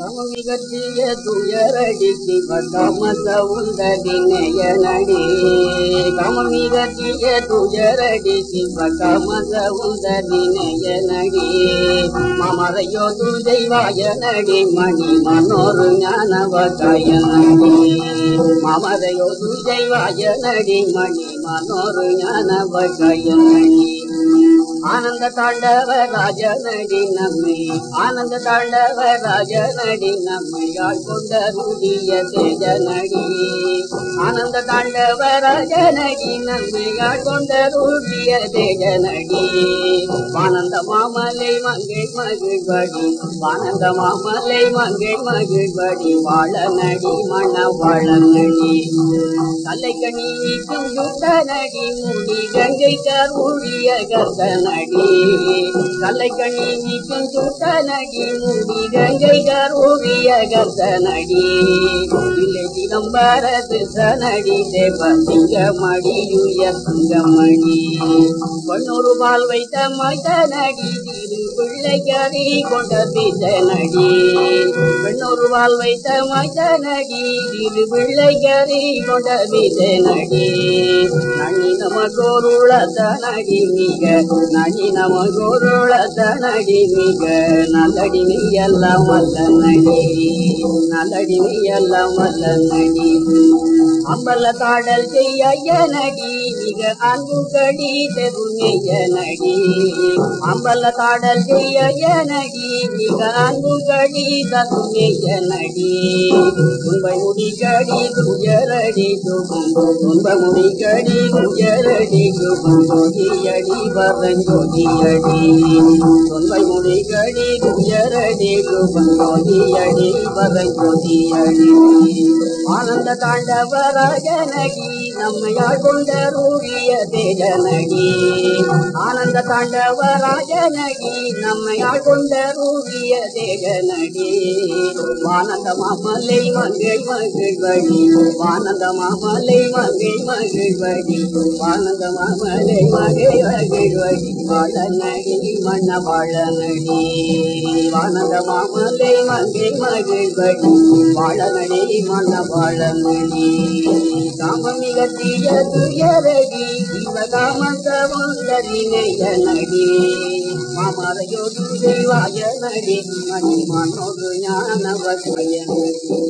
சமமிகத்திய துயரடி சிவகாம சவுந்தரினய நடி கமமிகத்திய துயரடி சிவகாம சவுந்தரினய நடி மமரையோ துதைவாய மணி மனோரு ஞானவகாய மமதையோ மமரையோ மணி மனோரு ஞானவதாயனடி ஆனந்த தாண்டவ ராஜ நடி நம்மை ஆனந்த தாண்டவ ராஜ நடி நம்மை ஆட்கொண்ட ருடிய தேஜ நடி ஆனந்த தாண்டவ ராஜ நடி நம்மை ஆட்கொண்ட ரூபிய தேஜ நடி ஆனந்த மாமலை மங்கை மகிழ்வடி ஆனந்த மாமலை மங்கை மகிழ்வடி வாழ நடி மண வாழ நடி தலைக்கணி யுத்த நடி முடி கங்கை கருளிய கர்த்த நடி தலைக்கணி நீக்கும் யுத்த நடி முடி கங்கை கருவிய கர்த்த நடி இல்லை சிதம்பரது சனடி தேவ சிங்கமடியுய சங்கமணி. பொன்னூறு பால் வைத்த மைத்த நடி கொண்ட பிசனடி பெண்ணொரு வாழ் வைத்த மைத்த நடி திரு பிள்ளைக்கறி கொண்ட பிசனடி நனி நமக்கோருள தனடி மிக நனி நமக்கோருள தனடி மிக நல்லடி நீ எல்லாம் வல்ல நல்லடி நீ எல்லாம் வல்ல அம்பல தாடல் செய்ய நடி மிக அன்பு கடி தெருமைய நடி. அம்பல தாடல் செய்ய நடி மிக அன்பு கடி தருமைய நடி. துன்பை முடி கடி துயரடி துபம் துன்ப முடி கடி துயரடி துபம் ஜோதியடி வரஞ்சோதியடி துன்பை முடி கடி துயரடி துபம் ஜோதியடி வரஞ்சோதியடி ஆனந்த தாண்டவர நடி நம்மையால் கொண்ட ரூழிய தேஜனகி ஆனந்த தாண்டவராஜ நடி நம்மையாள் கொண்ட ரூழிய தேஜனகி நடி வானந்த மாமலை மகள் மகிழ்வடி வானந்த மாமலை மகள் மகிழ்வடி வானந்த மாமலை மகை மகிழ்வடி வாழ நடி மண்ண வாழ நடி வானந்த மாமலை மங்கை மகிழ்வடி வாழ நடி மண்ண ಯದು ಎರಗಿ ಶಿವನ ಮಂತ್ರವಂದರಿನೆಯ ನಡಿ ಮಾಮರ ಯೋದು ದೇವಾಯ ನಡಿ ಮನಿ ಮನೋದು ಜ್ಞಾನವ ಸ್ವಯ ನಡಿ